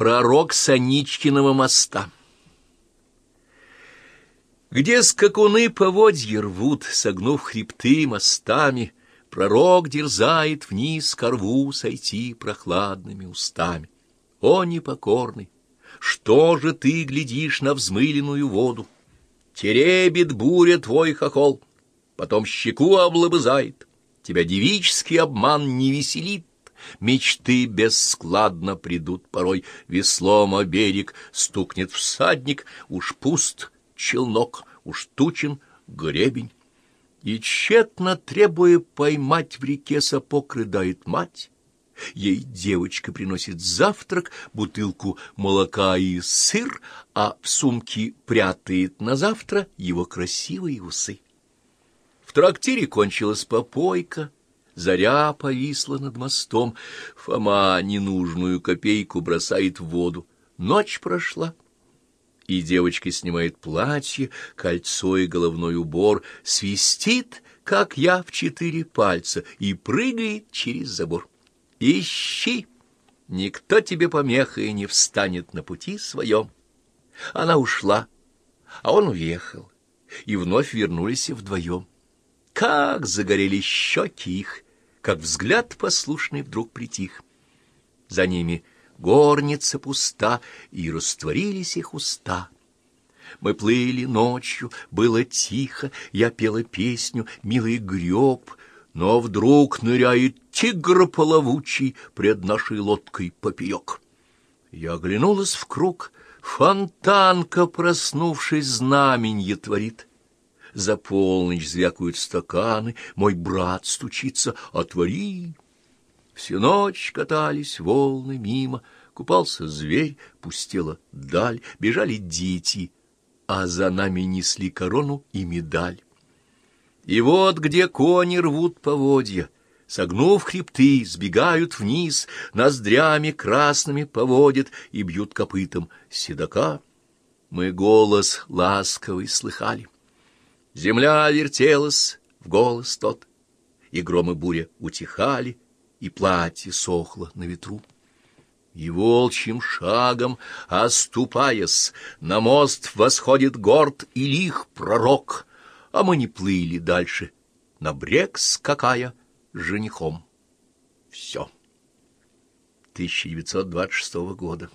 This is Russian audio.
Пророк Саничкиного моста. Где скакуны поводья рвут, согнув хребты мостами, Пророк дерзает вниз к рву сойти прохладными устами. О, непокорный, что же ты глядишь на взмыленную воду? Теребит буря твой хохол, потом щеку облобызает. Тебя девический обман не веселит, Мечты бесскладно придут порой, Веслом о берег стукнет всадник, Уж пуст челнок, уж тучен гребень. И тщетно требуя поймать в реке сапог рыдает мать. Ей девочка приносит завтрак, бутылку молока и сыр, а в сумке прятает на завтра его красивые усы. В трактире кончилась попойка, заря повисла над мостом, Фома ненужную копейку бросает в воду. Ночь прошла, и девочка снимает платье, кольцо и головной убор, свистит, как я, в четыре пальца, и прыгает через забор. Ищи! Никто тебе помеха и не встанет на пути своем. Она ушла, а он уехал, и вновь вернулись вдвоем. Как загорели щеки их, как взгляд послушный вдруг притих. За ними горница пуста, и растворились их уста. Мы плыли ночью, было тихо, я пела песню, милый греб, но вдруг ныряет тигр половучий пред нашей лодкой поперек. Я оглянулась в круг, фонтанка, проснувшись, знаменье творит. За полночь звякают стаканы, мой брат стучится «Отвори!» Всю ночь катались волны мимо, купался зверь, пустела даль, бежали дети, а за нами несли корону и медаль. И вот где кони рвут поводья, согнув хребты, сбегают вниз, ноздрями красными поводят и бьют копытом седока. Мы голос ласковый слыхали. Земля вертелась в голос тот, и громы буря утихали, и платье сохло на ветру. И волчьим шагом, оступаясь, на мост восходит горд и лих пророк, а мы не плыли дальше, на брег скакая женихом. Все. 1926 года.